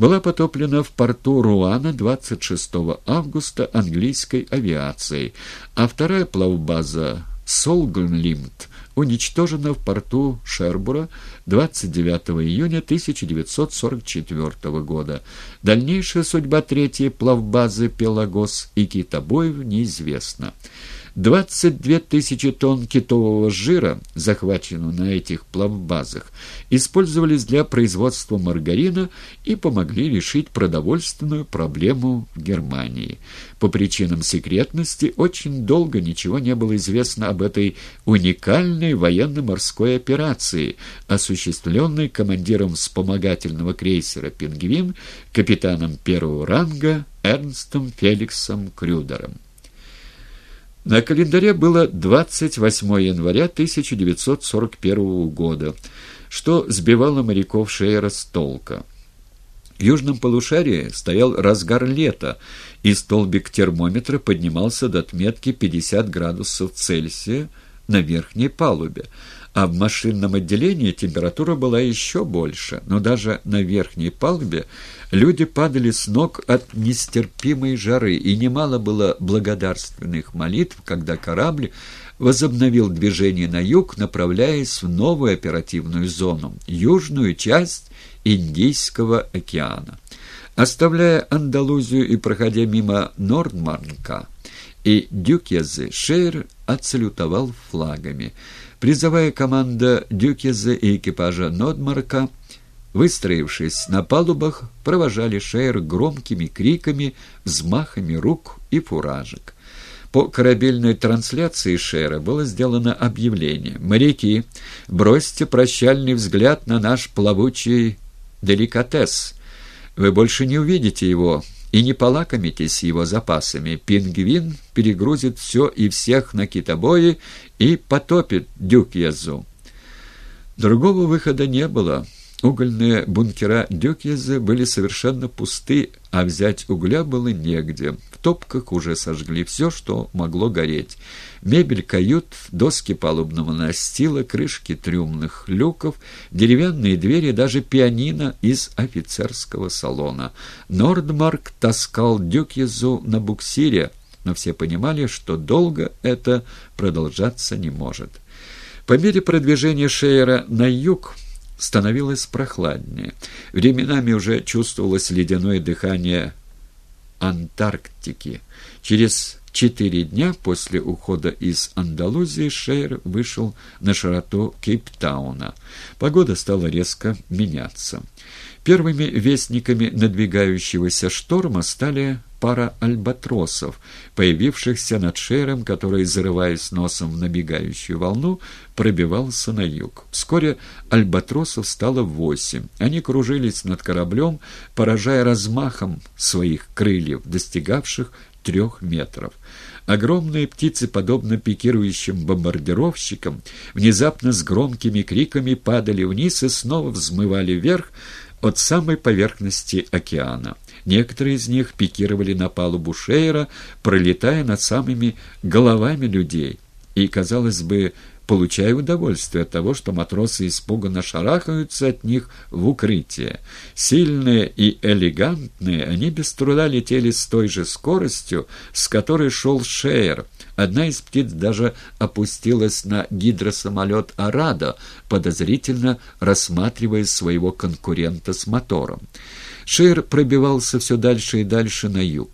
была потоплена в порту Руана 26 августа английской авиацией, а вторая плавбаза «Солгнлимт» уничтожена в порту Шербура 29 июня 1944 года. Дальнейшая судьба третьей плавбазы «Пелагос» и китобоев неизвестна. 22 тысячи тонн китового жира, захваченного на этих плавбазах, использовались для производства маргарина и помогли решить продовольственную проблему в Германии. По причинам секретности очень долго ничего не было известно об этой уникальной военно-морской операции, осуществленной командиром вспомогательного крейсера «Пингвин» капитаном первого ранга Эрнстом Феликсом Крюдером. На календаре было 28 января 1941 года, что сбивало моряков Шейера с толка. В южном полушарии стоял разгар лета, и столбик термометра поднимался до отметки 50 градусов Цельсия на верхней палубе, а в машинном отделении температура была еще больше, но даже на верхней палубе люди падали с ног от нестерпимой жары, и немало было благодарственных молитв, когда корабль возобновил движение на юг, направляясь в новую оперативную зону, южную часть Индийского океана. Оставляя Андалузию и проходя мимо Нордмарнка и Дюкезы, Шейр отсалютовал флагами – Призовая команда Дюкеза и экипажа Нодмарка, выстроившись на палубах, провожали Шейр громкими криками, взмахами рук и фуражек. По корабельной трансляции Шера было сделано объявление. «Моряки, бросьте прощальный взгляд на наш плавучий деликатес. Вы больше не увидите его и не полакомитесь его запасами. Пингвин перегрузит все и всех на китобои и потопит Дюкьезу. Другого выхода не было. Угольные бункера Дюкьезы были совершенно пусты, а взять угля было негде. В топках уже сожгли все, что могло гореть. Мебель кают, доски палубного настила, крышки трюмных люков, деревянные двери, даже пианино из офицерского салона. Нордмарк таскал Дюкьезу на буксире, но все понимали, что долго это продолжаться не может. По мере продвижения Шейера на юг становилось прохладнее. Временами уже чувствовалось ледяное дыхание Антарктики. Через четыре дня после ухода из Андалузии Шейер вышел на широту Кейптауна. Погода стала резко меняться. Первыми вестниками надвигающегося шторма стали пара альбатросов, появившихся над шером, который, зарываясь носом в набегающую волну, пробивался на юг. Вскоре альбатросов стало восемь. Они кружились над кораблем, поражая размахом своих крыльев, достигавших трех метров. Огромные птицы, подобно пикирующим бомбардировщикам, внезапно с громкими криками падали вниз и снова взмывали вверх, от самой поверхности океана. Некоторые из них пикировали на палубу Шейра, пролетая над самыми головами людей. И, казалось бы, получая удовольствие от того, что матросы испуганно шарахаются от них в укрытие. Сильные и элегантные, они без труда летели с той же скоростью, с которой шел Шейер. Одна из птиц даже опустилась на гидросамолет «Арада», подозрительно рассматривая своего конкурента с мотором. Шейер пробивался все дальше и дальше на юг.